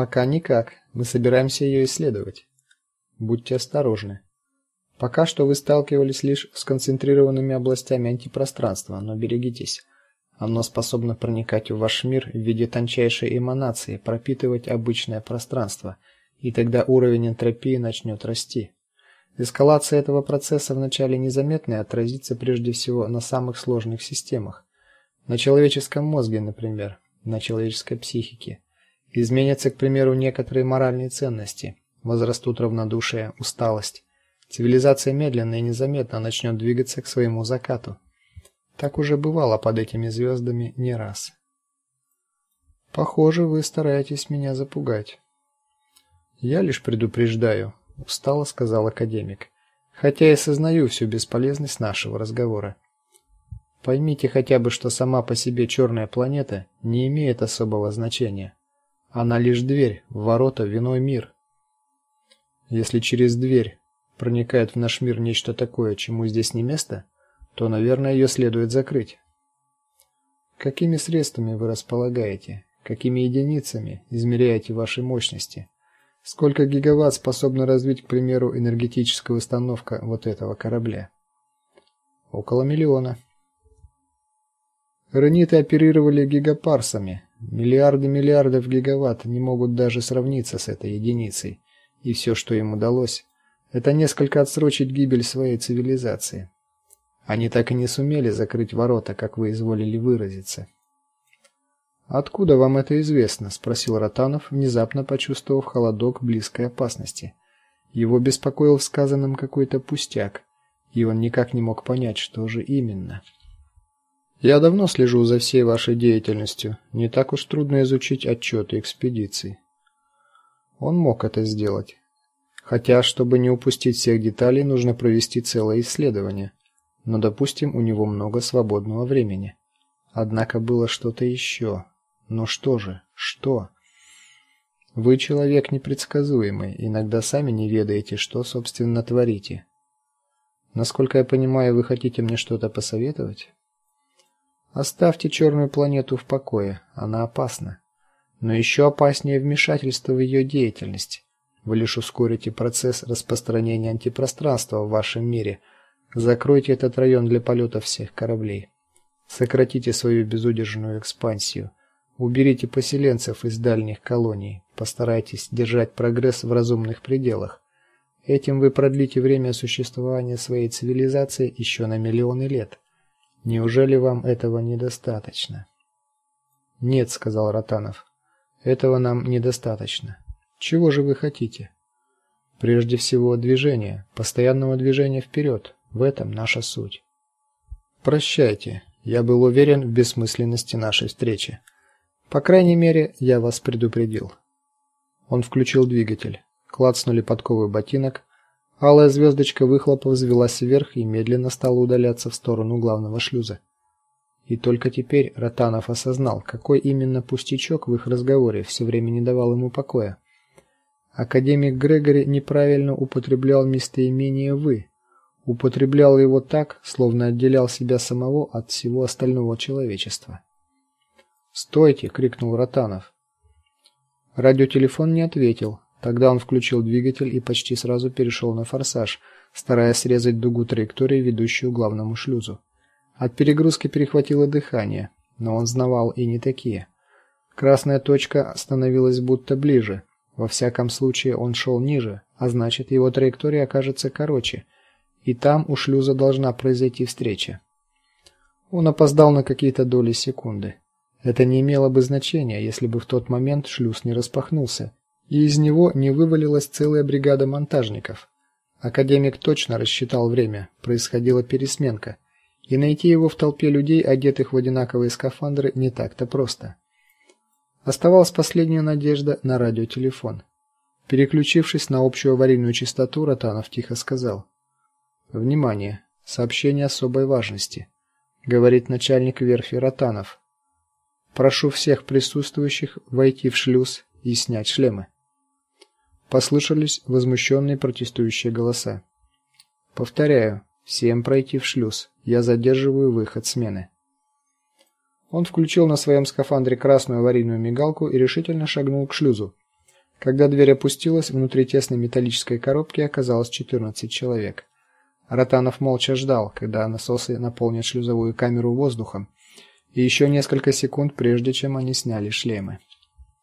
Пока никак. Мы собираемся ее исследовать. Будьте осторожны. Пока что вы сталкивались лишь с концентрированными областями антипространства, но берегитесь. Оно способно проникать в ваш мир в виде тончайшей эманации, пропитывать обычное пространство, и тогда уровень энтропии начнет расти. Эскалация этого процесса вначале незаметна и отразится прежде всего на самых сложных системах. На человеческом мозге, например, на человеческой психике. Изменятся, к примеру, некоторые моральные ценности, возрастут равнодушие, усталость. Цивилизация медленно и незаметно начнет двигаться к своему закату. Так уже бывало под этими звездами не раз. Похоже, вы стараетесь меня запугать. Я лишь предупреждаю, устало сказал академик. Хотя и сознаю всю бесполезность нашего разговора. Поймите хотя бы, что сама по себе черная планета не имеет особого значения. Она лишь дверь в ворота в иной мир. Если через дверь проникает в наш мир нечто такое, чему здесь не место, то, наверное, ее следует закрыть. Какими средствами вы располагаете? Какими единицами измеряете ваши мощности? Сколько гигаватт способна развить, к примеру, энергетическая установка вот этого корабля? Около миллиона. Рениты оперировали гигапарсами. Миллиарды миллиардов гигаватт не могут даже сравниться с этой единицей, и все, что им удалось, это несколько отсрочить гибель своей цивилизации. Они так и не сумели закрыть ворота, как вы изволили выразиться. Откуда вам это известно, спросил Ротанов, внезапно почувствовав холодок близкой опасности. Его беспокоил в сказанном какой-то пустяк, и он никак не мог понять, что же именно. Я давно слежу за всей вашей деятельностью. Не так уж трудно изучить отчеты экспедиций. Он мог это сделать. Хотя, чтобы не упустить всех деталей, нужно провести целое исследование но, допустим, у него много свободного времени. Однако было что-то еще. Но что же? Что? Вы человек непредсказуемый, иногда сами не ведаете, что собственно творите. Насколько я понимаю, вы хотите мне что-то посоветовать? Оставьте черную планету в покое, она опасна. Но еще опаснее вмешательство в ее деятельность. Вы лишь ускорите процесс распространения антипространства в вашем мире, Закройте этот район для полета всех кораблей. Сократите свою безудержную экспансию. Уберите поселенцев из дальних колоний. Постарайтесь держать прогресс в разумных пределах. Этим вы продлите время существования своей цивилизации еще на миллионы лет. Неужели вам этого недостаточно? Нет, сказал Ротанов. Этого нам недостаточно. Чего же вы хотите? Прежде всего, движения, постоянного движения вперед. В этом наша суть. Прощайте. Я был уверен в бессмысленности нашей встречи. По крайней мере, я вас предупредил. Он включил двигатель. Клацнули подковы ботинок. Алая звездочка выхлопа взвилась вверх и медленно стала удаляться в сторону главного шлюза. И только теперь Ротанов осознал, какой именно пустячок в их разговоре все время не давал ему покоя. Академик Грегори неправильно употреблял местоимение вы употреблял его так, словно отделял себя самого от всего остального человечества. "Стойте!" крикнул Ротанов. Радиотелефон не ответил. Тогда он включил двигатель и почти сразу перешел на форсаж, стараясь срезать дугу траектории, ведущую к главному шлюзу. От перегрузки перехватило дыхание, но он знавал и не такие. Красная точка становилась будто ближе. Во всяком случае, он шел ниже, а значит, его траектория окажется короче и там у шлюза должна произойти встреча. Он опоздал на какие-то доли секунды. Это не имело бы значения, если бы в тот момент шлюз не распахнулся, и из него не вывалилась целая бригада монтажников. Академик точно рассчитал время, происходила пересменка, и найти его в толпе людей, одетых в одинаковые скафандры, не так-то просто. Оставалась последняя надежда на радиотелефон. Переключившись на общую аварийную частоту, Ротанов тихо сказал: Внимание! Сообщение особой важности, говорит начальник верфи Ротанов. Прошу всех присутствующих войти в шлюз и снять шлемы. Послышались возмущенные протестующие голоса. Повторяю, всем пройти в шлюз. Я задерживаю выход смены. Он включил на своем скафандре красную аварийную мигалку и решительно шагнул к шлюзу. Когда дверь опустилась, внутри тесной металлической коробки оказалось 14 человек. Ротанов молча ждал, когда насосы наполнят шлюзовую камеру воздухом, и еще несколько секунд прежде чем они сняли шлемы.